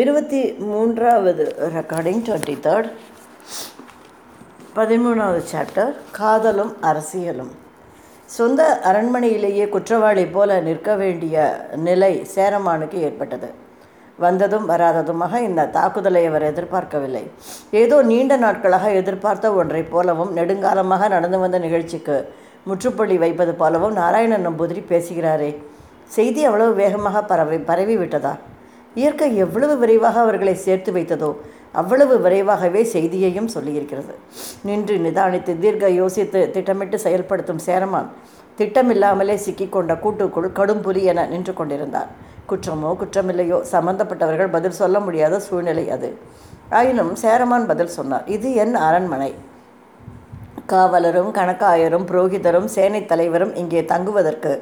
இருபத்தி மூன்றாவது recording twenty third பதிமூணாவது சாப்டர் காதலும் அரசியலும். சொந்த அரண்மனையிலேயே குற்றவாளி போல நிற்க வேண்டிய நிலை சேரமானுக்கு ஏற்பட்டது. வந்ததும் வராததுமாக இந்த தாக்குதலை அவர் எதிர்பார்க்கவில்லை. ஏதோ நீண்ட நாட்களாக எதிர்பார்த்த ஒன்றைப் போலவும் நெடுங்காலமாக நடந்து வந்த நிகழ்ச்சிக்கு முற்றுப்புள்ளி வைப்பது போலவும் நாராயணன் நம்பூதிரி பேசுகிறாரே. செய்தி அவ்வளவு வேகமாக பரவி பரவி விட்டதா இயற்கை எவ்வளவு விரைவாக அவர்களை சேர்த்து வைத்ததோ அவ்வளவு விரைவாகவே செய்தியையும் சொல்லியிருக்கிறது. நின்று நிதானித்து தீர்க்க யோசித்து திட்டமிட்டு செயல்படுத்தும் சேரமான் திட்டமில்லாமலே சிக்கிக்கொண்ட கூட்டுக்குள் கடும் புலி என நின்று கொண்டிருந்தார். குற்றமோ குற்றமில்லையோ சம்பந்தப்பட்டவர்கள் பதில் சொல்ல முடியாத சூழ்நிலை அது. ஆயினும் சேரமான் பதில் சொன்னார். இது என் அரண்மனை. காவலரும் கணக்காயரும் புரோகிதரும் சேனைத் தலைவரும் இங்கே தங்குவதற்கு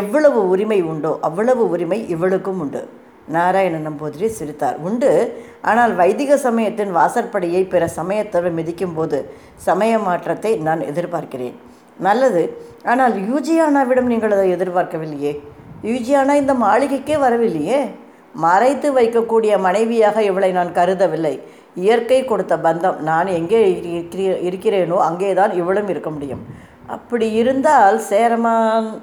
எவ்வளவு உரிமை உண்டோ அவ்வளவு உரிமை இவளுக்கும் உண்டு. நாராயண நம்பூதிரி சிரித்தார். உண்டு. ஆனால் வைதிக சமயத்தின் வாசற்படியை பிற சமயத்தவர் மிதிக்கும் போது சமய மாற்றத்தை நான் எதிர்பார்க்கிறேன். நல்லது. ஆனால் யூஜியானாவிடம் நீங்கள் அதை எதிர்பார்க்கவில்லையே? யூஜியானா இந்த மாளிகைக்கே வரவில்லையே? மறைத்து வைக்கக்கூடிய மனைவியாக இவளை நான் கருதவில்லை. இயற்கை கொடுத்த பந்தம். நான் எங்கே இருக்கிற- இருக்கிறேனோ அங்கேதான் இவளும் இருக்க முடியும். அப்படி இருந்தால் சேரமான்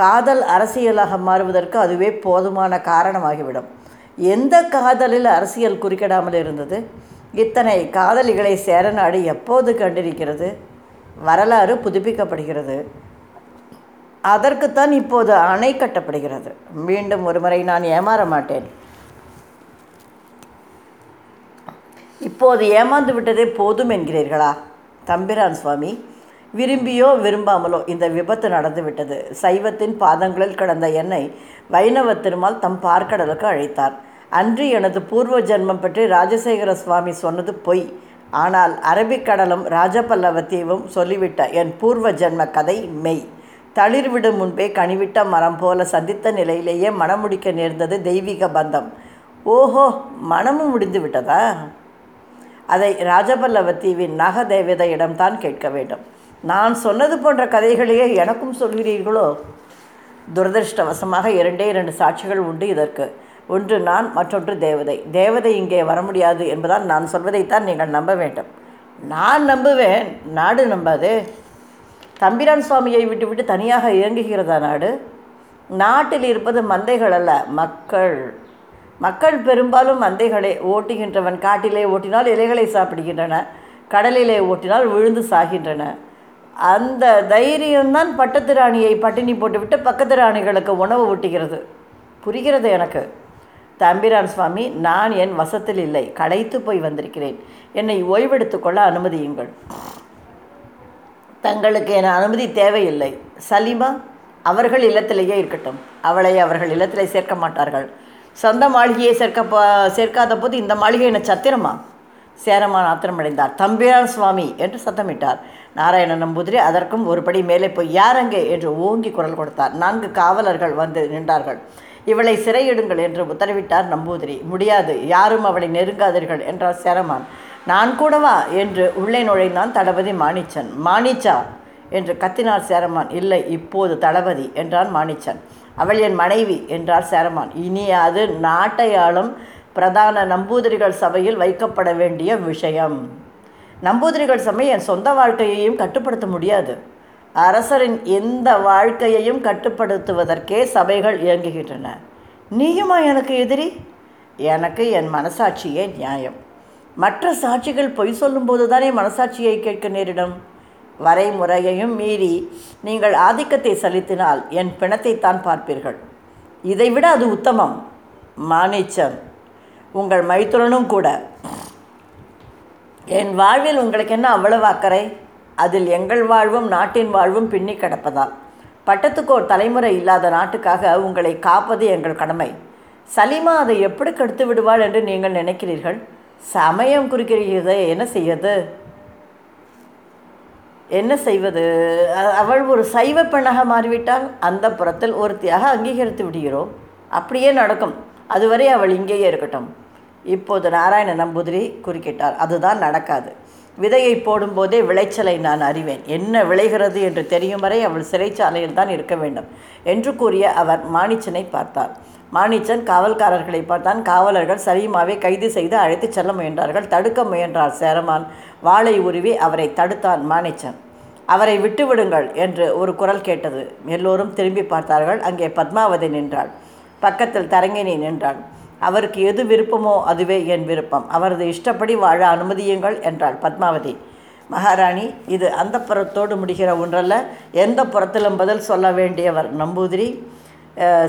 காதல் அரசியலாக மாறுவதற்கு அதுவே போதுமான காரணமாகிவிடும். எந்த காதலில் அரசியல் குறுக்கிடாமல் இருந்தது? இத்தனை காதலிகளை சேரநாடு எப்போது கண்டிருக்கிறது? வரலாறு புதுப்பிக்கப்படுகிறது. அதற்குத்தான் இப்போது அணை கட்டப்படுகிறது. மீண்டும் ஒருமுறை நான் ஏமாற மாட்டேன். இப்போது ஏமாந்து விட்டதே போதும் என்கிறீர்களா? தம்பிரான் சுவாமி விரும்பியோ விரும்பாமலோ இந்த விபத்து நடந்துவிட்டது. சைவத்தின் பாதங்களில் கிடந்த என்னை வைணவ திருமால் தம் பார்க்கடலுக்கு அழைத்தார். அன்று எனது பூர்வ ஜென்மம் பற்றி ராஜசேகர சுவாமி சொன்னது பொய். ஆனால் அரபிக்கடலும் ராஜபல்லவ தீவும் சொல்லிவிட்ட என் பூர்வ ஜென்ம கதை மெய். தளிர்விடும் முன்பே கனிவிட்ட மரம் போல சந்தித்த நிலையிலேயே மணமுடிக்க நேர்ந்தது தெய்வீக பந்தம். ஓஹோ மனமும் முடிந்து விட்டதா? அதை ராஜபல்லவ தீவின் நாகதேவதையிடம்தான் கேட்க வேண்டும். நான் சொன்னது போன்ற கதைகளையே எனக்கும் சொல்கிறீர்களோ? துரதிருஷ்டவசமாக இரண்டே இரண்டு சாட்சிகள் உண்டு இதற்கு. ஒன்று நான் மற்றொன்று தேவதை. தேவதை இங்கே வர முடியாது என்பதால் நான் சொல்வதைத்தான் நீங்கள் நம்ப வேண்டும். நான் நம்புவேன். நாடு நம்பாது. தம்பிரான் சுவாமியை விட்டுவிட்டு தனியாக இயங்குகிறதா நாடு? நாட்டில் இருப்பது மந்தைகள் அல்ல மக்கள். மக்கள் பெரும்பாலும் மந்தைகளை ஓட்டுகின்றவன். காட்டிலே ஓட்டினால் இலைகளை சாப்பிடுகின்றன. கடலிலே ஓட்டினால் விழுந்து சாகின்றன. அந்த தைரியம்தான் பட்டத்து ராணியை பட்டினி போட்டுவிட்டு பக்கத்து ராணிகளுக்கு உணவு ஊட்டுகிறது. புரிகிறது எனக்கு? தம்பிரான் சுவாமி நான் என் வசத்தில் இல்லை. களைத்து போய் வந்திருக்கிறேன். என்னை ஓய்வெடுத்துக்கொள்ள அனுமதியுங்கள். தங்களுக்கு என அனுமதி தேவையில்லை. சலீமா அவர்கள் இல்லத்திலேயே இருக்கட்டும். அவளை அவர்கள் இல்லத்திலே சேர்க்க மாட்டார்கள். சொந்த மாளிகையை சேர்க்க சேர்க்காத போது இந்த மாளிகை என்ன சத்திரமா? சேரமான் ஆத்திரமடைந்தார். தம்பிரான் சுவாமி என்று சத்தமிட்டார். நாராயண நம்பூதிரி அதற்கும் ஒருபடி மேலே போய் யாரங்கே? என்று ஓங்கி குரல் கொடுத்தார். நான்கு காவலர்கள் வந்து நின்றார்கள். இவளை சிறையிடுங்கள் என்று உத்தரவிட்டார் நம்பூதிரி. முடியாது. யாரும் அவளை நெருங்காதீர்கள் என்றார் சேரமான். நான் கூடவா? என்று உள்ளே நுழைந்தான் தளபதி மாணிச்சன். மாணிச்சா? என்று கத்தினார் சேரமான். இல்லை இப்போது தளபதி என்றான் மாணிச்சன். அவள் என் மனைவி என்றார் சேரமான். இனி அது நாட்டையாளும் பிரதான நம்பூதிரிகள் சபையில் வைக்கப்பட வேண்டிய விஷயம். நம்பூதிரிகள் சமயம் என் சொந்த வாழ்க்கையையும் கட்டுப்படுத்த முடியாது. அரசரின் எந்த வாழ்க்கையையும் கட்டுப்படுத்துவதற்கே சபைகள் இயங்குகின்றன. நீயுமா எனக்கு எதிரி? எனக்கு என் மனசாட்சியே நியாயம். மற்ற சாட்சிகள் பொய் சொல்லும்போது தானே மனசாட்சியை கேட்க நேரிடும். வரைமுறையையும் மீறி நீங்கள் ஆதிக்கத்தை செலுத்தினால் என் பிணத்தைத்தான் பார்ப்பீர்கள். இதைவிட அது உத்தமம். மானிச்சம். உங்கள் மைத்துரனும் கூட. என் வாழ்வில் உங்களுக்கு என்ன அவ்வளவு அக்கறை? அதில் எங்கள் வாழ்வும் நாட்டின் வாழ்வும் பின்னி கிடப்பதால். பட்டத்துக்கு ஒரு தலைமுறை இல்லாத நாட்டுக்காக உங்களை காப்பது எங்கள் கடமை. சலீமா அதை எப்படி கெடுத்து விடுவாள் என்று நீங்கள் நினைக்கிறீர்கள்? சமயம் குறிக்கிறீர்களே என்ன செய்வது? என்ன செய்வது? அவள் ஒரு சைவ பெண்ணாக மாறிவிட்டால் அந்த புறத்தில் ஒருத்தியாக அங்கீகரித்து விடுகிறோம். அப்படியே நடக்கும். அதுவரை அவள் இங்கேயே இருக்கட்டும். இப்போது நாராயண நம்பூதிரி குறுக்கிட்டார். அதுதான் நடக்காது. விதையை போடும்போதே விளைச்சலை நான் அறிவேன். என்ன விளைகிறது என்று தெரியும் வரை அவள் சிறைச்சாலையில் தான் இருக்க வேண்டும் என்று கூறிய அவர் மாணிச்சனை பார்த்தார். மாணிச்சன் காவல்காரர்களை பார்த்தான். காவலர்கள் சலீமாவை கைது செய்து அழைத்துச் செல்ல முயன்றார்கள். தடுக்க முயன்றார் சேரமான். வாளை உருவி அவரை தடுத்தான் மாணிச்சன். அவரை விட்டுவிடுங்கள் என்று ஒரு குரல் கேட்டது. எல்லோரும் திரும்பி பார்த்தார்கள். அங்கே பத்மாவதி நின்றாள். பக்கத்தில் தரங்கினி நின்றாள். அவருக்கு எது விருப்பமோ அதுவே என் விருப்பம். அவரது இஷ்டப்படி வாழ அனுமதியுங்கள் என்றாள் பத்மாவதி. மகாராணி இது அந்த புறத்தோடு முடிகிற ஒன்றல்ல. எந்த புறத்திலும் பதில் சொல்ல வேண்டியவர் நம்பூதிரி.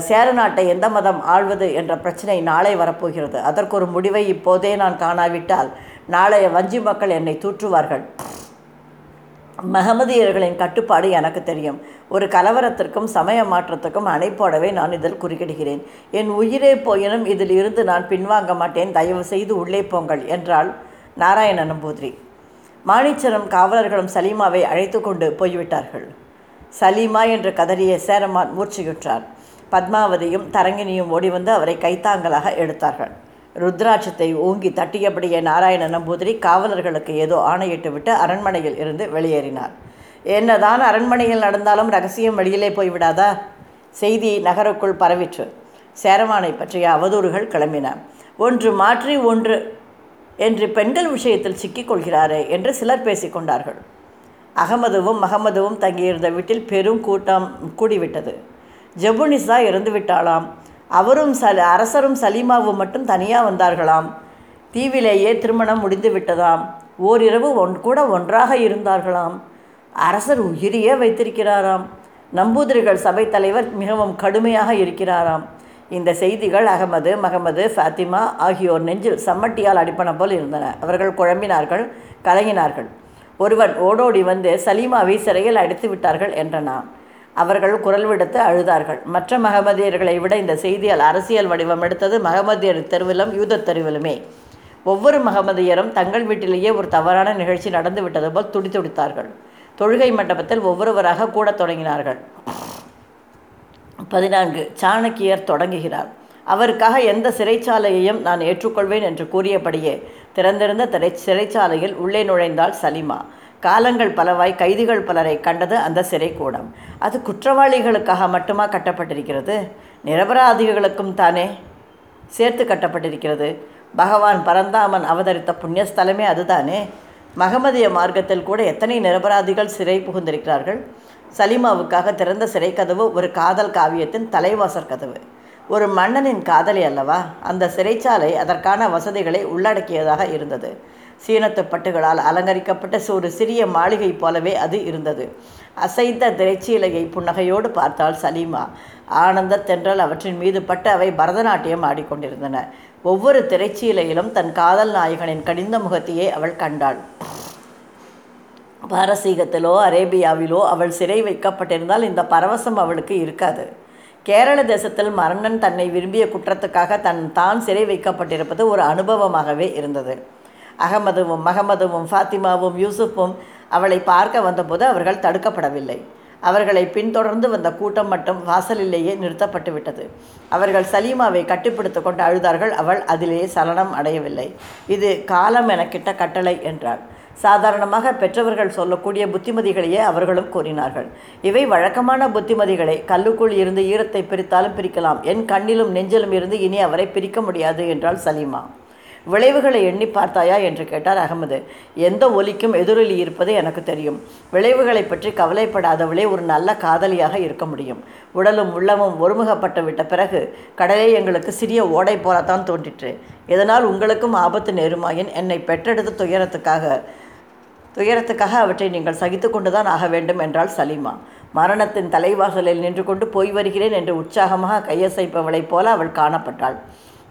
சேர நாட்டை எந்த மதம் ஆள்வது என்ற பிரச்சனை நாளை வரப்போகிறது. அதற்கு ஒரு முடிவை இப்போதே நான் காணாவிட்டால் நாளைய வஞ்சி மக்கள் என்னை தூற்றுவார்கள். மகமதியர்களின் கட்டுப்பாடு எனக்கு தெரியும். ஒரு கலவரத்திற்கும் சமய மாற்றத்துக்கும் அணைப்போடவே நான் இதில் குறுக்கிடுகிறேன். என் உயிரே போயினும் இதில் இருந்து நான் பின்வாங்க மாட்டேன். தயவு செய்து உள்ளே போங்கள் என்றாள் நாராயண நம்பூதிரி மாணிச்சரம் காவலர்களும் சலீமாவை அழைத்து கொண்டு போய்விட்டார்கள். சலீமா என்று கதறிய சேரமான் மூர்ச்சியுற்றார். பத்மாவதியும் தரங்கினியும் ஓடி வந்து அவரை கைத்தாங்கலாக எடுத்தார்கள். ருத்ராட்சத்தை ஓங்கி தட்டியபடியே நாராயண நம்பூதிரி காவலர்களுக்கு ஏதோ ஆணையிட்டு விட்டு அரண்மனையில் இருந்து வெளியேறினார். என்னதான் அரண்மனையில் நடந்தாலும் ரகசியம் வெளியிலே போய்விடாதா செய்தி நகருக்குள் பரவிற்று. சேரமானை பற்றிய அவதூறுகள் கிளம்பின. ஒன்று மாற்றி ஒன்று என்று பெண்கள் விஷயத்தில் சிக்கிக் கொள்கிறாரே என்று சிலர் பேசிக்கொண்டார்கள் அகமதுவும் மகமதுவும் தங்கியிருந்த வீட்டில் பெரும் கூட்டம் கூடிவிட்டது. ஜபுனிஸா இறந்து விட்டாளாம் அவரும் சல அரசரும் சலீமாவும் மட்டும் தனியாக வந்தார்களாம். தீவிலேயே திருமணம் முடிந்து விட்டதாம். ஓரிரவு ஒன் கூட ஒன்றாக இருந்தார்களாம். அரசர் உயிரியே வைத்திருக்கிறாராம். நம்பூதிரிகள் சபை தலைவர் மிகவும் கடுமையாக இருக்கிறாராம். இந்த செய்திகள் அகமது மகமது ஃபாத்திமா ஆகியோர் நெஞ்சில் சம்மட்டியால் அடிப்பன போல் இருந்தன. அவர்கள் குழம்பினார்கள் கலங்கினார்கள். ஒருவன் ஓடோடி வந்து சலீமாவை சிறையில் அடித்து விட்டார்கள் என்றனான் அவர்கள் குரல் விடுத்து அழுதார்கள். மற்ற மகமதியர்களை விட இந்த செய்தியால் அரசியல் வடிவம் எடுத்தது மகமதியர் தெருவிலும் யூத தெருவிலுமே. ஒவ்வொரு மகமதியரும் தங்கள் வீட்டிலேயே ஒரு தவறான நிகழ்ச்சி நடந்து விட்டது போல் துடித்துடித்தார்கள் தொழுகை மண்டபத்தில் ஒவ்வொருவராக கூட தொடங்கினார்கள். பதினான்கு. சாணக்கியர் தொடங்குகிறார். அவருக்காக எந்த சிறைச்சாலையையும் நான் ஏற்றுக்கொள்வேன் என்று கூறியபடியே திறந்திருந்த திரை சிறைச்சாலையில் உள்ளே நுழைந்தாள் சலிமா. காலங்கள் பலவாய் கைதிகள் பலரை கண்டது அந்த சிறைக்கூடம். அது குற்றவாளிகளுக்காக மட்டுமா கட்டப்பட்டிருக்கிறது? நிரபராதிகளுக்கும் தானே சேர்த்து கட்டப்பட்டிருக்கிறது. பகவான் பரந்தாமன் அவதரித்த புண்ணியஸ்தலமே அதுதானே? மகமதிய மார்க்கத்தில் கூட எத்தனை நிரபராதிகள் சிறை புகுந்திருக்கிறார்கள்? சலீமாவுக்காக திறந்த சிறை கதவு ஒரு காதல் காவியத்தின் தலைவாசற் கதவு. ஒரு மன்னனின் காதலி அல்லவா? அந்த சிறைச்சாலை அதற்கான வசதிகளை உள்ளடக்கியதாக இருந்தது. சீனத்து பட்டுகளால் அலங்கரிக்கப்பட்ட ஒரு சிறிய மாளிகை போலவே அது இருந்தது. அசைந்த திரைச்சீலையை புன்னகையோடு பார்த்தாள் சலீமா. ஆனந்த தென்றல் அவற்றின் மீது பட்டு அவை பரதநாட்டியம் ஆடிக்கொண்டிருந்தன. ஒவ்வொரு திரைச்சீலையிலும் தன் காதல் நாயகனின் கடிந்த முகத்தையே அவள் கண்டாள். பாரசீகத்திலோ அரேபியாவிலோ அவள் சிறை வைக்கப்பட்டிருந்தால் இந்த பரவசம் அவளுக்கு இருக்காது. கேரள தேசத்தில் மரணன் தன்னை விரும்பிய குற்றத்துக்காக தன் தான் சிறை வைக்கப்பட்டிருப்பது ஒரு அனுபவமாகவே இருந்தது. அகமதுவும் மகமதுவும் ஃபாத்திமாவும் யூசுஃபும் அவளை பார்க்க வந்தபோது அவர்கள் தடுக்கப்படவில்லை. அவர்களை பின்தொடர்ந்து வந்த கூட்டம் மட்டும் வாசலிலேயே நிறுத்தப்பட்டு விட்டது. அவர்கள் சலீமாவை கட்டிப்பிடித்து கொண்டு அழுதார்கள். அவள் அதிலேயே சலனம் அடையவில்லை. இது காலம் எனக்கிட்ட கட்டளை என்றாள். சாதாரணமாக பெற்றவர்கள் சொல்லக்கூடிய புத்திமதிகளையே அவர்களும் கூறினார்கள். இவை வழக்கமான புத்திமதிகளை. கல்லுக்குள் இருந்து ஈரத்தை பிரித்தாலும் பிரிக்கலாம். என் கண்ணிலும் நெஞ்சிலும் இருந்து இனி அவரை பிரிக்க முடியாது என்றாள் சலீமா. விளைவுகளை எண்ணி பார்த்தாயா என்று கேட்டார் அகமது. எந்த ஒலிக்கும் எதிரொலி இருப்பது எனக்கு தெரியும். விளைவுகளை பற்றி கவலைப்படாதவளே ஒரு நல்ல காதலியாக இருக்க முடியும். உடலும் உள்ளமும் ஒருமுகப்பட்டு விட்ட பிறகு கடலே எங்களுக்கு சிறிய ஓடை போலத்தான் தோன்றிற்று. இதனால் உங்களுக்கும் ஆபத்து நேருமாயின் என்னை பெற்றெடுத்த துயரத்துக்காக துயரத்துக்காக அவற்றை நீங்கள் சகித்து கொண்டுதான் ஆக வேண்டும் என்றாள் சலீமா. மரணத்தின் தலைவாசலில் நின்று கொண்டு போய் வருகிறேன் என்று உற்சாகமாக கையசைப்பவளைப் போல அவள் காணப்பட்டாள்.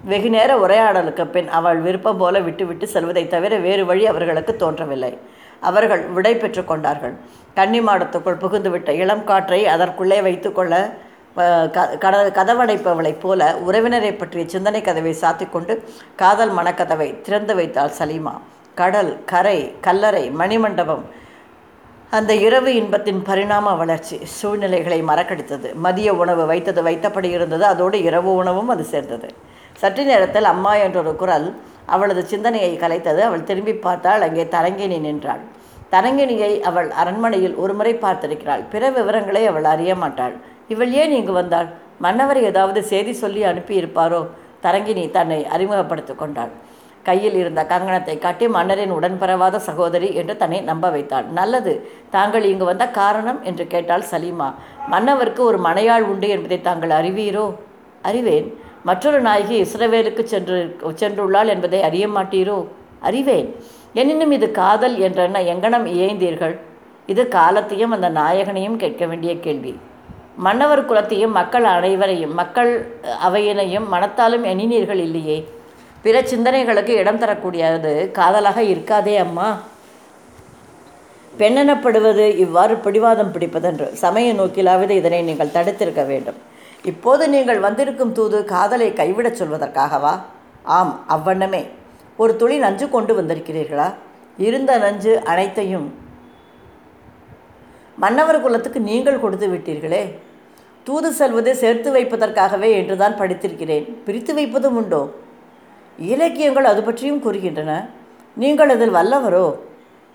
வெகு நேர உரையாடலுக்கு பின் அவள் விருப்பம் போல விட்டுவிட்டு செல்வதை தவிர வேறு வழி அவர்களுக்கு தோன்றவில்லை. அவர்கள் விடை பெற்று கொண்டார்கள். கன்னி மாடத்துக்குள் புகுந்துவிட்ட இளம் காற்றை அதற்குள்ளே வைத்துக்கொள்ள அஹ், க கதவடைப்பவளைப் போல உறவினரை பற்றிய சிந்தனை கதவை சாத்திக்கொண்டு காதல் மனக்கதவை திறந்து வைத்தாள் சலீமா. கடல் கரை கல்லறை மணிமண்டபம் அந்த இரவு இன்பத்தின் பரிணாம வளர்ச்சி சூழ்நிலைகளை மறக்கடித்தது. மதிய உணவு வைத்தது வைத்தபடி இருந்தது. அதோடு இரவு உணவும் அது சேர்ந்தது. சற்று நேரத்தில் அம்மா என்றொரு குரல் அவளது சிந்தனையை கலைத்தது. அவள் திரும்பி பார்த்தாள் அங்கே தரங்கினி நின்றாள். தரங்கினியை அவள் அரண்மனையில் ஒருமுறை பார்த்திருக்கிறாள். பிற விவரங்களை அவள் அறிய மாட்டாள். இவள் ஏன் இங்கு வந்தாள்? மன்னவர் ஏதாவது செய்தி சொல்லி அனுப்பியிருப்பாரோ? தரங்கினி தன்னை அறிமுகப்படுத்தி கொண்டாள். கையில் இருந்த கங்கணத்தை காட்டி மன்னரின் உடன்பரவாத சகோதரி என்று தன்னை நம்ப வைத்தாள். நல்லது. தாங்கள் இங்கு வந்த காரணம்? என்று கேட்டாள் சலீமா. மன்னவருக்கு ஒரு மனையாள் உண்டு என்பதை தாங்கள் அறிவீரோ? அறிவேன். மற்றொரு நாயகி இஸ்ரவேலுக்கு சென்று சென்றுள்ளாள் என்பதை அறிய மாட்டீரோ? அறிவேன். எனினும் இது காதல் என்றென்ன எங்கனம் இயைந்தீர்கள்? இது காலத்தையும் அந்த நாயகனையும் கேட்க வேண்டிய கேள்வி. மன்னவர் குலத்தையும் மக்கள் அனைவரையும் மக்கள் அவையினையும் மனத்தாலும் எண்ணினீர்கள் இல்லையே? பிற சிந்தனைகளுக்கு இடம் தரக்கூடியது காதலாக இருக்காதே அம்மா. பெண்ணெனப்படுவது இவ்வாறு பிடிவாதம் பிடிப்பதென்று சமய நோக்கிலாவது இதனை நீங்கள் தடுத்திருக்க வேண்டும். இப்போது நீங்கள் வந்திருக்கும் தூது காதலை கைவிடச் சொல்வதற்காகவா? ஆம் அவ்வண்ணமே. ஒரு துளி நஞ்சு கொண்டு வந்திருக்கிறீர்களா? இருந்த நஞ்சு அனைத்தையும் மன்னவர் குலத்துக்கு நீங்கள் கொடுத்து விட்டீர்களே. தூது செல்வது சேர்த்து வைப்பதற்காகவே என்றுதான் படித்திருக்கிறேன். பிரித்து வைப்பதும் உண்டோ? இலக்கியங்கள் அது பற்றியும் கூறுகின்றன. நீங்கள் அதில் வல்லவரோ?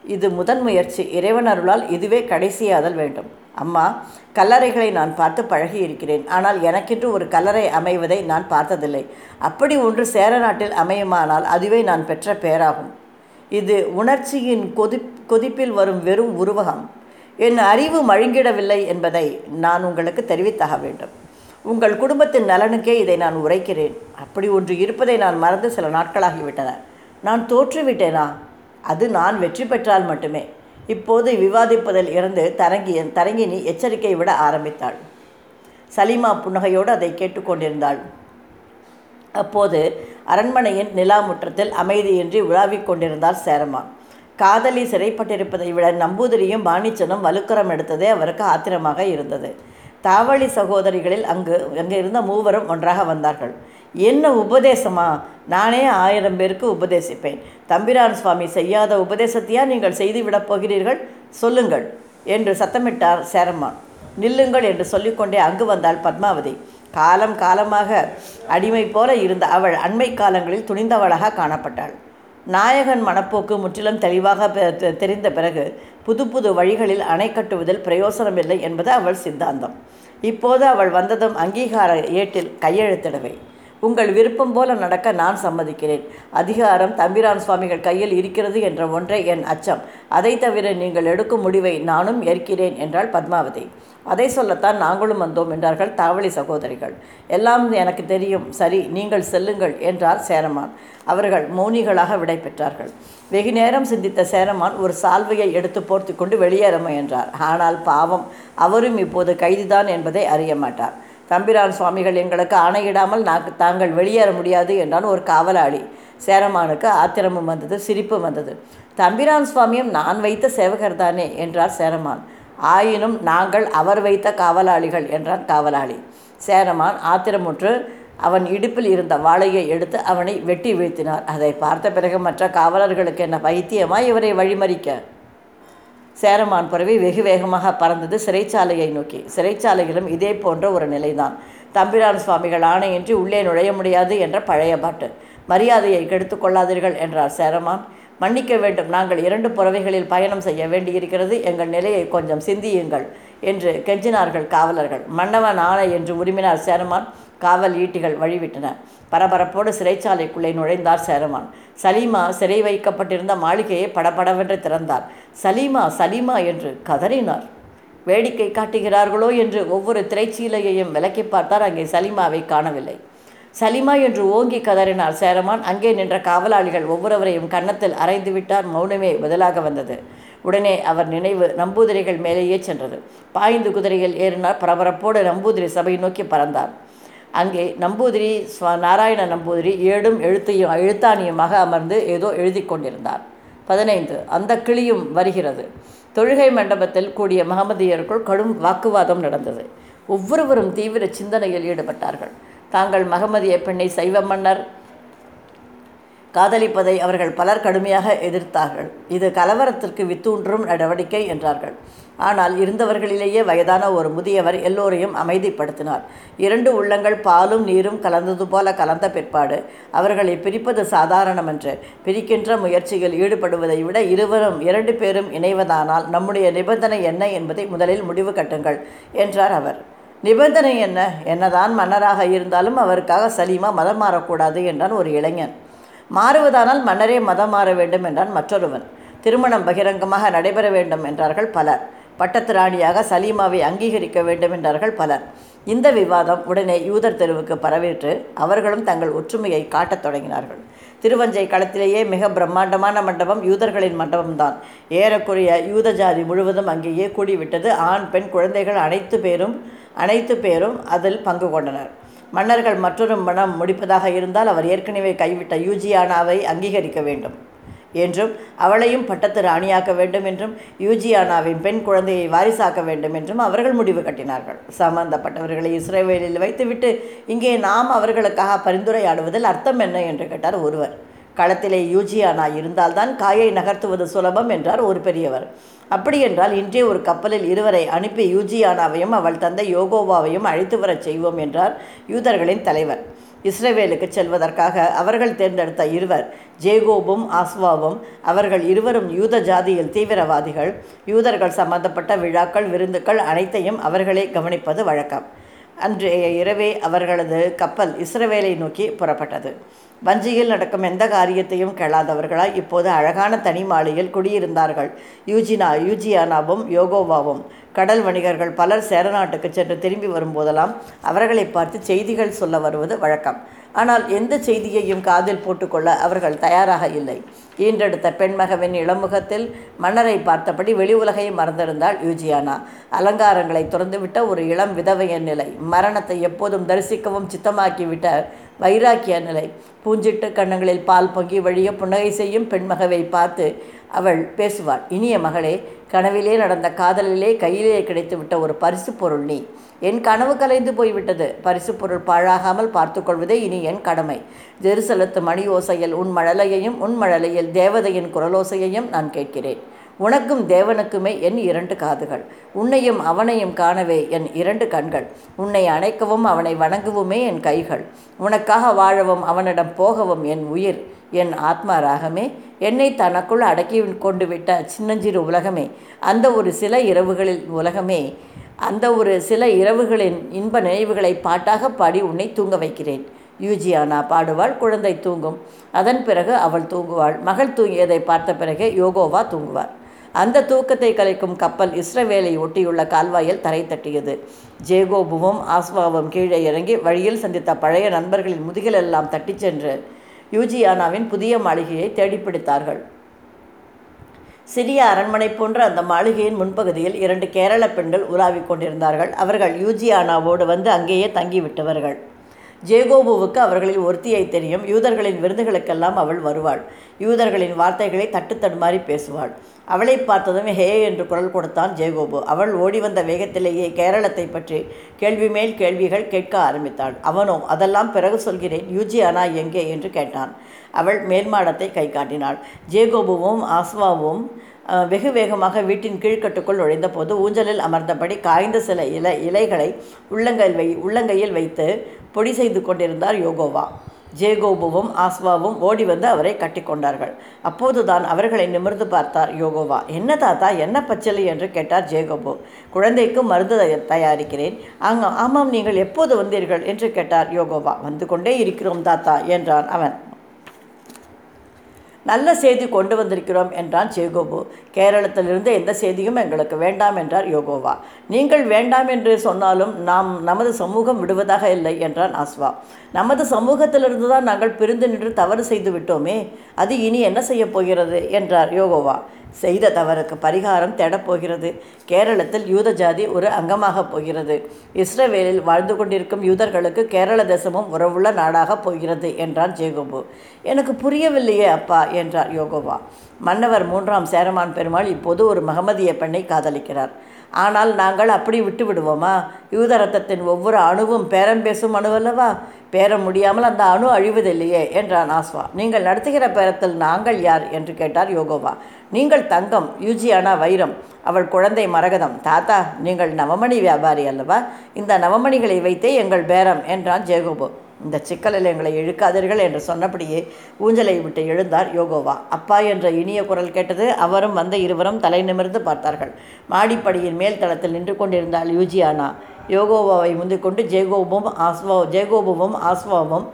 இது முதன் முயற்சி இறைவன் அருளால் இதுவே கடைசியாதல் வேண்டும். அம்மா கல்லறைகளை நான் பார்த்து பழகி இருக்கிறேன் ஆனால் எனக்கென்று ஒரு கல்லறை அமைவதை நான் பார்த்ததில்லை. அப்படி ஒன்று சேர நாட்டில் அமையுமானால் அதுவே நான் பெற்ற பேராகும். இது உணர்ச்சியின் கொதிப் கொதிப்பில் வரும் வெறும் உருவகம். என் அறிவு மழுங்கிடவில்லை என்பதை நான் உங்களுக்கு தெரிவித்தாக வேண்டும். உங்கள் குடும்பத்தின் நலனுக்கே இதை நான் உரைக்கிறேன். அப்படி ஒன்று இருப்பதை நான் மறந்து சில நாட்களாகிவிட்டன. நான் தோற்றுவிட்டேனா? அது நான் வெற்றி பெற்றால் மட்டுமே. இப்போது விவாதிப்பதில் இருந்து தரங்கி தரங்கினி எச்சரிக்கை விட ஆரம்பித்தாள். சலீமா புன்னகையோடு அதை கேட்டுக்கொண்டிருந்தாள். அப்போது அரண்மனையின் நிலா முற்றத்தில் அமைதியின்றி உலாவிக் கொண்டிருந்தார் சேரமா. காதலி சிறைப்பட்டிருப்பதை விட நம்பூதிரியும் பாணிச்சனும் வலுக்கரம் எடுத்ததே அவருக்கு ஆத்திரமாக இருந்தது. தாவளி சகோதரிகளில் அங்கு அங்கே இருந்த மூவரும் ஒன்றாக வந்தார்கள். என்ன உபதேசமா? நானே ஆயிரம் பேருக்கு உபதேசிப்பேன். தம்பிரான் சுவாமி செய்யாத உபதேசத்தையா நீங்கள் செய்துவிடப் போகிறீர்கள்? சொல்லுங்கள் என்று சத்தமிட்டார் சேரம்மான் நில்லுங்கள் என்று சொல்லிக்கொண்டே அங்கு வந்தாள் பத்மாவதி. காலம் காலமாக அடிமை போல இருந்த அவள் அண்மை காலங்களில் துணிந்தவளாக காணப்பட்டாள். நாயகன் மனப்போக்கு முற்றிலும் தெளிவாக பெ- தெ- தெரிந்த பிறகு புது புது வழிகளில் அணை கட்டுவதில் பிரயோசனமில்லை என்பது அவள் சித்தாந்தம். இப்போது அவள் வந்ததும் அங்கீகார ஏட்டில் கையெழுத்திடவே. உங்கள் விருப்பம் போல நடக்க நான் சம்மதிக்கிறேன். அதிகாரம் தம்பிரான் சுவாமிகள் கையில் இருக்கிறது என்ற ஒன்றை என் அச்சம். அதை தவிர நீங்கள் எடுக்கும் முடிவை நானும் ஏற்கிறேன் என்றாள் பத்மாவதி. அதை சொல்லத்தான் நாங்களும் வந்தோம் என்றார்கள் தாவளி சகோதரிகள். எல்லாம் எனக்கு தெரியும். சரி நீங்கள் செல்லுங்கள் என்றார் சேரமான். அவர்கள் மௌனிகளாக விடை பெற்றார்கள். வெகு நேரம் சிந்தித்த சேரமான் ஒரு சால்வையை எடுத்து போர்த்தி கொண்டு வெளியேற முயன்றார். ஆனால் பாவம் அவரும் இப்போது கைதுதான் என்பதை அறிய மாட்டார். தம்பிரான் சுவாமிகள் எங்களுக்கு ஆணையிடாமல் நாக்கு தாங்கள் வெளியேற முடியாது என்றான் ஒரு காவலாளி. சேரமானுக்கு ஆத்திரமும் வந்தது சிரிப்பும் வந்தது. தம்பிரான் சுவாமியும் நான் வைத்த சேவகர் தானே என்றார் சேரமான். ஆயினும் நாங்கள் அவர் வைத்த காவலாளிகள் என்றான் காவலாளி. சேரமான் ஆத்திரமுற்று அவன் இடுப்பில் இருந்த வாளையை எடுத்து அவனை வெட்டி வீழ்த்தினார். அதை பார்த்த பிறகு மற்ற காவலர்களுக்கு என்ன பைத்தியமா இவரை வழிமறிக்க? சேரமான் பறவை வெகு வேகமாக பறந்தது சிறைச்சாலையை நோக்கி. சிறைச்சாலையிலும் இதே போன்ற ஒரு நிலைதான். தம்பிரான் சுவாமிகள் ஆணையின்றி உள்ளே நுழைய முடியாது என்ற பழைய பாட்டு. மரியாதையை கெடுத்து கொள்ளாதீர்கள் என்றார் சேரமான். மன்னிக்க வேண்டும் நாங்கள் இரண்டு புறவைகளில் பயணம் செய்ய வேண்டியிருக்கிறது. எங்கள் நிலையை கொஞ்சம் சிந்தியுங்கள் என்று கெஞ்சினார்கள் காவலர்கள். மன்னவன் ஆணை என்று உரிமினார் சேரமான். காவல் ஈட்டிகள் வழிவிட்டன. பரபரப்போடு சிறைச்சாலைக்குள்ளே நுழைந்தார் சேரமான். சலீமா சிறை வைக்கப்பட்டிருந்த மாளிகையை படபடவென்று திறந்தார். சலீமா சலீமா என்று கதறினார். வேடிக்கை காட்டுகிறார்களோ என்று ஒவ்வொரு திரைச்சீலையையும் விலக்கி பார்த்தார். அங்கே சலீமாவை காணவில்லை. சலிமா என்று ஓங்கி கதறினார் சேரமான். அங்கே நின்ற காவலாளிகள் ஒவ்வொருவரையும் கன்னத்தில் அரைந்து விட்டார். மௌனமே பதிலாக வந்தது. உடனே அவர் நினைவு நம்பூதிரிகள் மேலேயே சென்றது. பாய்ந்து குதிரையில் ஏறினார். பரபரப்போடு நம்பூதிரி சபையை நோக்கி பறந்தார். அங்கே நம்பூதிரி ஸ்வ நாராயண நம்பூதிரி ஏடும் எழுத்தையும் எழுத்தாணியுமாக அமர்ந்து ஏதோ எழுதி கொண்டிருந்தார். பதினைந்து அந்த கிளியும் வருகிறது. தொழுகை மண்டபத்தில் கூடிய மகமதியருக்குள் கடும் வாக்குவாதம் நடந்தது. ஒவ்வொருவரும் தீவிர சிந்தனையில் ஈடுபட்டார்கள். தாங்கள் மகமதிய பெண்ணை சைவ மன்னர் காதலிப்பதை அவர்கள் பலர் கடுமையாக எதிர்த்தார்கள். இது கலவரத்திற்கு வித்தூன்றும் நடவடிக்கை என்றார்கள். ஆனால் இருந்தவர்களிலேயே வயதான ஒரு முதியவர் எல்லோரையும் அமைதிப்படுத்தினார். இரண்டு உள்ளங்கள் பாலும் நீரும் கலந்தது போல கலந்த பிற்பாடு அவர்களை பிரிப்பது சாதாரணமன்று. பிரிக்கின்ற முயற்சியில் ஈடுபடுவதை விட இருவரும் இரண்டு பேரும் இணைவதானால் நம்முடைய நிபந்தனை என்ன என்பதை முதலில் முடிவு கட்டுங்கள் என்றார் அவர். நிபந்தனை என்ன? என்னதான் மன்னராக இருந்தாலும் அவருக்காக சலீமா மதம் மாறக்கூடாது என்றான் ஒரு இளைஞன். மாறுவதானால் மன்னரே மதம் மாற வேண்டும் என்றான் மற்றொருவன். திருமணம் பகிரங்கமாக நடைபெற வேண்டும் என்றார்கள் பலர். பட்டத்து ராணியாக சலீமாவை அங்கீகரிக்க வேண்டும் என்றார்கள் பலர். இந்த விவாதம் உடனே யூதர் தெருவுக்கு பரவேற்று. அவர்களும் தங்கள் ஒற்றுமையை காட்டத் தொடங்கினார்கள். திருவஞ்சை களத்திலேயே மிக பிரம்மாண்டமான மண்டபம் யூதர்களின் மண்டபம்தான். ஏறக்குறைய யூத ஜாதி முழுவதும் அங்கேயே கூடிவிட்டது. ஆண் பெண் குழந்தைகள் அனைத்து பேரும் அனைத்து பேரும் அதில் பங்கு கொண்டனர். மன்னர்கள் மற்றொரு மனம் முடிப்பதாக இருந்தால் அவர் ஏற்கனவே கைவிட்ட யூஜியானாவை அங்கீகரிக்க வேண்டும் என்றும் அவளையும் பட்டத்து ராணியாக்க வேண்டும் என்றும் யூஜியானாவின் பெண் குழந்தையை வாரிசாக்க வேண்டும் என்றும் அவர்கள் முடிவு கட்டினார்கள். சம்பந்தப்பட்டவர்களை இஸ்ரேவேலில் வைத்துவிட்டு இங்கே நாம் அவர்களுக்காக பரிந்துரையாடுவதில் அர்த்தம் என்ன என்று கேட்டார் ஒருவர். களத்திலே யூஜியானா இருந்தால்தான் காயை நகர்த்துவது சுலபம் என்றார் ஒரு பெரியவர். அப்படியென்றால் இன்றே ஒரு கப்பலில் இருவரை அனுப்பி யூஜியானாவையும் அவள் தந்தை யோகோவாவையும் அழைத்து வரச் செய்வோம் என்றார் யூதர்களின் தலைவர். இஸ்ரேவேலுக்கு செல்வதற்காக அவர்கள் தேர்ந்தெடுத்த இருவர் ஜேகோபும் ஆஸ்வாவும் அவர்கள் இருவரும் யூத ஜாதியில் தீவிரவாதிகள். யூதர்கள் சம்பந்தப்பட்ட விழாக்கள் விருந்துக்கள் அனைத்தையும் அவர்களே கவனிப்பது வழக்கம். அன்றைய இரவே அவர்களது கப்பல் இஸ்ரவேலை நோக்கி புறப்பட்டது. வஞ்சியில் நடக்கும் எந்த காரியத்தையும் கேளாதவர்களாய் இப்போது அழகான தனி மாளிகையில் குடியிருந்தார்கள். யூஜினா யூஜியானாவும் யோகோவாவும். கடல் வணிகர்கள் பலர் சேரநாட்டுக்கு சென்று திரும்பி வரும்போதெல்லாம் அவர்களை பார்த்து செய்திகள் சொல்ல வருவது வழக்கம். ஆனால் எந்த செய்தியையும் காதில் போட்டுக்கொள்ள அவர்கள் தயாராக இல்லை. ஈன்றெடுத்த பெண்மகவின் இளமுகத்தில் மன்னரை பார்த்தபடி வெளி உலகை மறந்திருந்தாள் யூஜியானா. அலங்காரங்களை துறந்துவிட்ட ஒரு இளம் விதவையின் நிலை மரணத்தை எப்போதும் தரிசிக்கவும் சித்தமாக்கிவிட்ட வைராக்கிய நிலை. பூஞ்சிட்டு கண்ணங்களில் பால் பொங்கி வழிய புன்னகை செய்யும் பெண்மகவை பார்த்து அவள் பேசுவாள். இனிய மகளே கனவிலே நடந்த காதலிலே கையிலே கிடைத்துவிட்ட ஒரு பரிசு பொருள் நீ. என் கனவு கலைந்து போய்விட்டது. பரிசு பொருள் பாழாகாமல் பார்த்துக்கொள்வதே இனி என் கடமை. ஜெருசலத்து மணி ஓசையில் உன் மழலையையும் உன் மழலையில் தேவதையின் குரலோசையையும் நான் கேட்கிறேன். உனக்கும் தேவனுக்குமே என் இரண்டு காதுகள். உன்னையும் அவனையும் காணவே என் இரண்டு கண்கள். உன்னை அணைக்கவும் அவனை வணங்குவுமே என் கைகள். உனக்காக வாழவும் அவனிடம் போகவும் என் உயிர். என் ஆத்மா ராகமே என்னை தனக்குள் அடக்கி கொண்டு விட்ட சின்னஞ்சிறு உலகமே. அந்த ஒரு சில இரவுகளில் உலகமே. அந்த ஒரு சில இரவுகளின் இன்ப நினைவுகளை பாட்டாக பாடி உன்னை தூங்க வைக்கிறேன். யூஜியானா பாடுவாள் குழந்தை தூங்கும். அதன் பிறகு அவள் தூங்குவாள். மகள் தூங்கியதை பார்த்த பிறகு யோகோவா தூங்குவார். அந்த தூக்கத்தை கலைக்கும் கப்பல் இஸ்ரவேலை ஒட்டியுள்ள கால்வாயில் தரை தட்டியது. ஜேகோபுவும் ஆஸ்வாவும் கீழே இறங்கி வழியில் சந்தித்த பழைய நண்பர்களின் முதுகிலெல்லாம் தட்டிச் சென்று யூஜியானாவின் புதிய மாளிகையை தேடிப்பிடித்தார்கள் சிறிய அரண்மனை போன்ற அந்த மாளிகையின் முன்பகுதியில் இரண்டு கேரள பெண்கள் உலாவிக் கொண்டிருந்தார்கள். அவர்கள் யூஜியானாவோடு வந்து அங்கேயே தங்கிவிட்டவர்கள். ஜேகோபுவுக்கு அவர்களில் ஒருத்தியை தெரியும். யூதர்களின் விருந்துகளுக்கெல்லாம் அவள் வருவாள். யூதர்களின் வார்த்தைகளை தட்டு தடுமாறி பேசுவாள். அவளை பார்த்ததும் ஹே என்று குரல் கொடுத்தான் ஜேகோபு. அவள் ஓடி வந்த வேகத்திலேயே கேரளத்தை பற்றி கேள்வி மேல் கேள்விகள் கேட்க ஆரம்பித்தாள். அவனோ அதெல்லாம் பிறகு சொல்கிறேன். யூஜி அனா எங்கே? என்று கேட்டான். அவள் மேல்மாடத்தை கை காட்டினாள். ஜேகோபுவும் ஆஸ்வாவும் வெகு வேகமாக வீட்டின் கீழ்க்கட்டுக்குள் நுழைந்தபோது ஊஞ்சலில் அமர்ந்தபடி காய்ந்த சில இலை இலைகளை உள்ளங்கையில் வை உள்ளங்கையில் வைத்து பொடி செய்து கொண்டிருந்தார் யோகோவா. ஜேகோபுவும் ஆஸ்வாவும் ஓடி வந்து அவரை கட்டிக்கொண்டார்கள் அப்போதுதான் அவர்களை நிமிர்ந்து பார்த்தார் யோகோவா. என்ன தாத்தா என்ன பச்சலி? என்று கேட்டார் ஜேகோபு. குழந்தைக்கு மருந்து தயாரிக்கிறேன். ஆங்க ஆமாம் நீங்கள் எப்போது வந்தீர்கள்? என்று கேட்டார் யோகோவா. வந்து கொண்டே இருக்கிறோம் தாத்தா என்றான் அவன். நல்ல செய்தி கொண்டு வந்திருக்கிறோம் என்றான் சேகோபு கேரளத்திலிருந்து எந்த செய்தியும் எங்களுக்கு வேண்டாம் என்றார் யோகோவா. நீங்கள் வேண்டாம் என்று சொன்னாலும் நாம் நமது சமூகம் விடுவதாக இல்லை என்றான் ஆஸ்வா. நமது சமூகத்திலிருந்து தான் நாங்கள் பிரிந்து நின்று தவறு செய்து விட்டோமே அது இனி என்ன செய்யப் போகிறது? என்றார் யோகோவா. செய்த தவறுக்கு பரிகாரம் தேடப் போகிறது. கேரளத்தில் யூத ஜாதி ஒரு அங்கமாகப் போகிறது. இஸ்ரேவேலில் வாழ்ந்து கொண்டிருக்கும் யூதர்களுக்கு கேரள தேசமும் உறவுள்ள நாடாகப் போகிறது என்றான் ஜேகோபு. எனக்கு புரியவில்லையே அப்பா என்றார் யோகோவா மன்னவர் மூன்றாம் சேரமான் பெருமாள் இப்போது ஒரு மகமதிய பெண்ணை காதலிக்கிறார். ஆனால் நாங்கள் அப்படி விட்டு விடுவோமா? யூத ரத்தத்தின் ஒவ்வொரு அணுவும் பேரம் பேசும் அணுவல்லவா? பேர முடியாமல் அந்த அணு அழிவதில்லையே என்றான் ஆஸ்வா. நீங்கள் நடத்துகிற பேரத்தில் நாங்கள் யார்? என்று கேட்டார் யோகோவா. நீங்கள் தங்கம் யூஜியானா வைரம்? அவள் குழந்தை மரகதம். தாத்தா நீங்கள் நவமணி வியாபாரி அல்லவா? இந்த நவமணிகளை வைத்தே எங்கள் பேரம் என்றான் ஜெகோபோ. இந்த சிக்கலில் எங்களை இழுக்காதீர்கள் என்று சொன்னபடியே ஊஞ்சலை விட்டு எழுந்தார் யோகோவா. அப்பா என்ற இனிய குரல் கேட்டது அவரும் வந்த இருவரும் தலை நிமிர்ந்து பார்த்தார்கள். மாடிப்படியின் மேல் தளத்தில் நின்று கொண்டிருந்தாள் யூஜியானா. யோகோவாவை முந்திக்கொண்டு ஜெயகோபும் ஆஸ்வா ஜெயகோபுவும் ஆஸ்வாவும்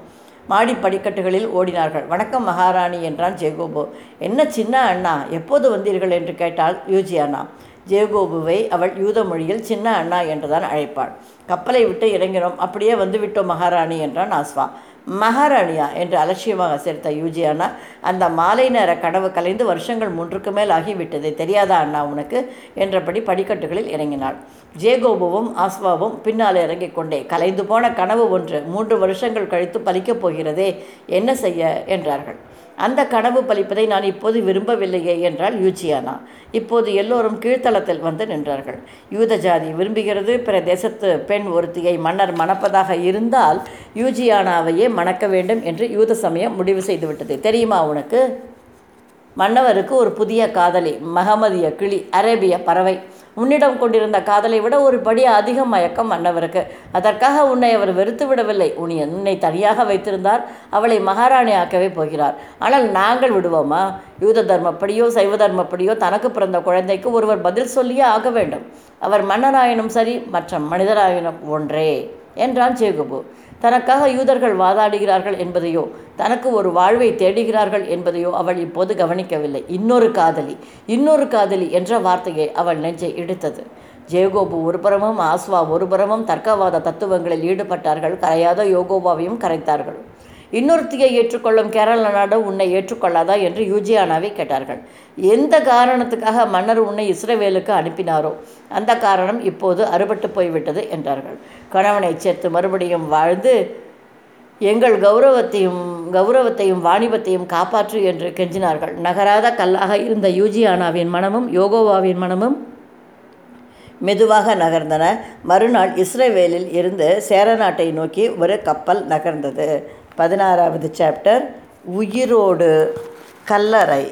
மாடி படிக்கட்டுகளில் ஓடினார்கள். வணக்கம் மகாராணி என்றான் ஜெயகோபு என்ன சின்ன அண்ணா எப்போது வந்தீர்கள்? என்று கேட்டால் யூஜியானா. ஜெயகோபுவை அவள் யூத மொழியில் சின்ன அண்ணா என்றுதான் அழைப்பாள். கப்பலை விட்டு இறங்கினோம் அப்படியே வந்து விட்டோம் மகாராணி என்றான் ஆஸ்வா. மகாராணியா என்று அலட்சியமாக சேர்த்த யூஜியானா அந்த மாலை நேர கனவு கலைந்து வருஷங்கள் மூன்றுக்கு மேல் ஆகிவிட்டது தெரியாதா அண்ணா உனக்கு? என்றபடி படிக்கட்டுகளில் இறங்கினாள். ஜேகோபுவும் ஆஸ்வாவும் பின்னால் இறங்கிக் கொண்டே கலைந்து போன கனவு ஒன்று மூன்று வருஷங்கள் கழித்து பலிக்கப் போகிறதே என்ன செய்ய? என்றார்கள். அந்த கனவு பலிப்பதை நான் இப்போது விரும்பவில்லையே என்றால் யூச்சியானா இப்போது எல்லோரும் கீழ்த்தளத்தில் வந்து நின்றார்கள். யூத ஜாதி விரும்புகிறது பிற தேசத்து பெண் ஒருத்தியை மன்னர் மணப்பதாக இருந்தால் யூஜியானாவையே மணக்க வேண்டும் என்று யூத சமயம் முடிவு செய்துவிட்டது. தெரியுமா உனக்கு? மன்னவருக்கு ஒரு புதிய காதலி மகமதிய கிளி அரேபிய பறவை உன்னிடம் கொண்டிருந்த காதலை விட ஒரு படி அதிக மயக்கம் மன்னவருக்கு அதற்காக உன்னை அவர் வெறுத்து விடவில்லை. உன் என்னை தனியாக வைத்திருந்தார். அவளை மகாராணி ஆக்கவே போகிறார். ஆனால் நாங்கள் விடுவோமா? யூத தர்மப்படியோ சைவ தர்மப்படியோ தனக்கு பிறந்த குழந்தைக்கு ஒருவர் பதில் சொல்லியே ஆக வேண்டும். அவர் மன்னராயினும் சரி மற்ற மனிதராயினும் ஒன்றே என்றான் சேகுபு தனக்காக யூதர்கள் வாதாடுகிறார்கள் என்பதையோ தனக்கு ஒரு வாழ்வை தேடுகிறார்கள் என்பதையோ அவள் இப்போது கவனிக்கவில்லை. இன்னொரு காதலி இன்னொரு காதலி என்ற வார்த்தையை அவள் நெஞ்சை இடித்தது. ஜெயகோபு ஒருபுறமும் ஆஸ்வா ஒருபுறமும் தர்க்கவாத தத்துவங்களில் ஈடுபட்டார்கள். கரையாத யோகோபாவையும் கரைத்தார்கள். இன்னொருத்தியை ஏற்றுக்கொள்ளும் கேரள நாடு உன்னை ஏற்றுக்கொள்ளாதா என்று யூஜியானாவை கேட்டார்கள். எந்த காரணத்துக்காக மன்னர் உன்னை இஸ்ரேவேலுக்கு அனுப்பினாரோ அந்த காரணம் இப்போது அறுபட்டு போய்விட்டது என்றார்கள். கணவனை சேர்த்து மறுபடியும் வாழ்ந்து எங்கள் கௌரவத்தையும் கௌரவத்தையும் வாணிபத்தையும் காப்பாற்று என்று கெஞ்சினார்கள். நகராத கல்லாக இருந்த யூஜியானாவின் மனமும் யோகோவாவின் மனமும் மெதுவாக நகர்ந்தன. மறுநாள் இஸ்ரேவேலில் இருந்து சேர நாட்டை நோக்கி ஒரு கப்பல் நகர்ந்தது. பதினாறாவது சாப்டர் உயிரோடு கல்லறை.